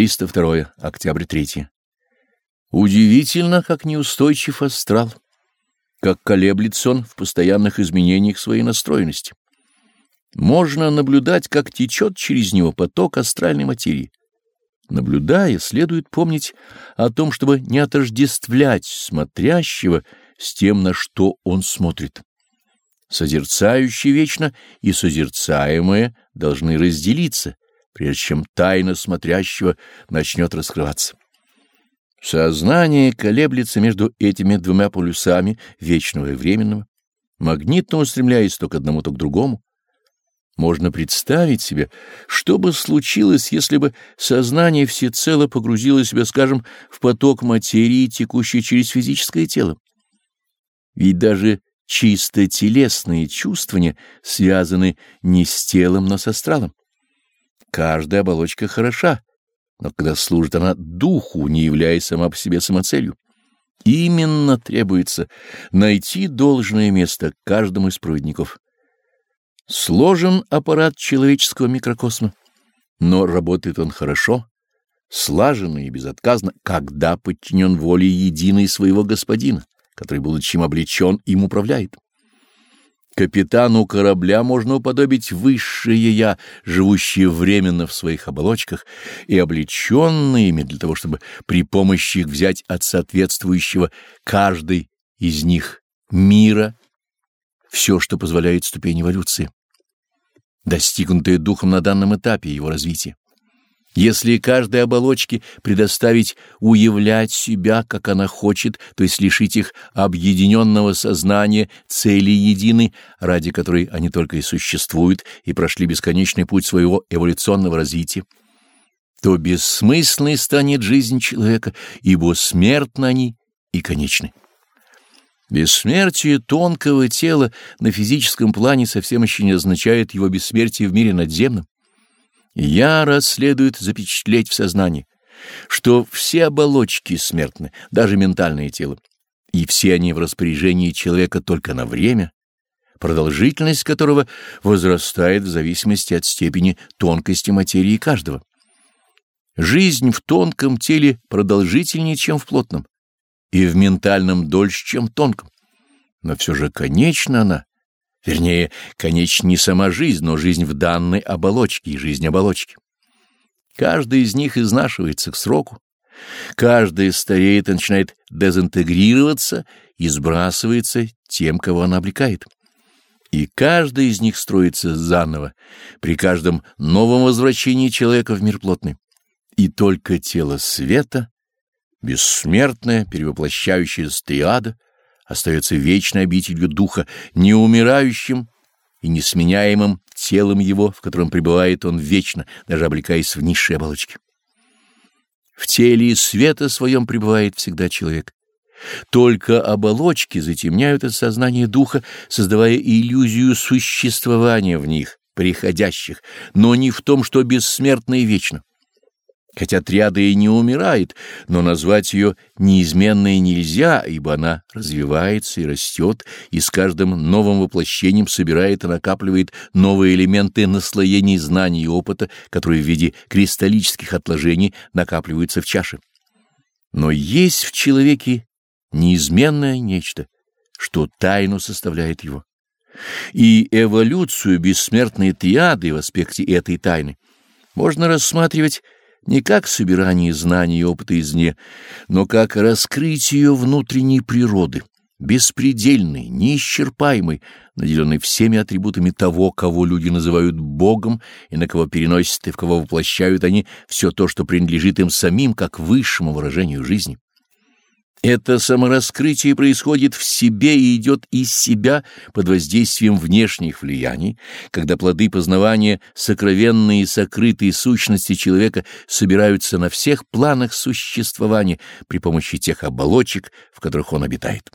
302. Октябрь 3. Удивительно, как неустойчив астрал, как колеблется он в постоянных изменениях своей настроенности. Можно наблюдать, как течет через него поток астральной материи. Наблюдая, следует помнить о том, чтобы не отождествлять смотрящего с тем, на что он смотрит. Созерцающий вечно и созерцаемое должны разделиться, прежде чем тайна смотрящего начнет раскрываться. Сознание колеблется между этими двумя полюсами, вечного и временного, магнитно устремляясь то к одному, то к другому. Можно представить себе, что бы случилось, если бы сознание всецело погрузило себя, скажем, в поток материи, текущей через физическое тело. Ведь даже чисто телесные чувствования связаны не с телом, но с астралом. Каждая оболочка хороша, но когда служит она духу, не являясь сама по себе самоцелью. Именно требуется найти должное место каждому из проводников. Сложен аппарат человеческого микрокосма, но работает он хорошо, слаженно и безотказно, когда подчинен воле единой своего господина, который, будучи им облечен, им управляет. Капитану корабля можно уподобить высшее «я», живущее временно в своих оболочках и облеченное ими для того, чтобы при помощи их взять от соответствующего каждой из них мира все, что позволяет ступень эволюции, достигнутое духом на данном этапе его развития. Если каждой оболочке предоставить уявлять себя, как она хочет, то есть лишить их объединенного сознания цели едины, ради которой они только и существуют и прошли бесконечный путь своего эволюционного развития, то бессмысленной станет жизнь человека, ибо смертны они и конечны. Бессмертие тонкого тела на физическом плане совсем еще не означает его бессмертие в мире надземном. Яро следует запечатлеть в сознании, что все оболочки смертны, даже ментальное тело, и все они в распоряжении человека только на время, продолжительность которого возрастает в зависимости от степени тонкости материи каждого. Жизнь в тонком теле продолжительнее, чем в плотном, и в ментальном дольше, чем в тонком. Но все же конечна она, Вернее, конечно, не сама жизнь, но жизнь в данной оболочке и жизнь оболочки. Каждая из них изнашивается к сроку. Каждая стареет и начинает дезинтегрироваться и сбрасывается тем, кого она облекает. И каждая из них строится заново при каждом новом возвращении человека в мир плотный. И только тело света, бессмертное, перевоплощающееся триада — остается вечной обителью духа, неумирающим и несменяемым телом его, в котором пребывает он вечно, даже облекаясь в низшие оболочки. В теле и света своем пребывает всегда человек. Только оболочки затемняют от сознания духа, создавая иллюзию существования в них, приходящих, но не в том, что бессмертно и вечно. Хотя триада и не умирает, но назвать ее неизменной нельзя, ибо она развивается и растет, и с каждым новым воплощением собирает и накапливает новые элементы наслоений знаний и опыта, которые в виде кристаллических отложений накапливаются в чаше. Но есть в человеке неизменное нечто, что тайну составляет его. И эволюцию бессмертной триады в аспекте этой тайны можно рассматривать не как собирание знаний и опыта извне, но как раскрытие внутренней природы, беспредельной, неисчерпаемой, наделенной всеми атрибутами того, кого люди называют Богом, и на кого переносят и в кого воплощают они все то, что принадлежит им самим, как высшему выражению жизни. Это самораскрытие происходит в себе и идет из себя под воздействием внешних влияний, когда плоды познавания сокровенные и сокрытые сущности человека собираются на всех планах существования при помощи тех оболочек, в которых он обитает.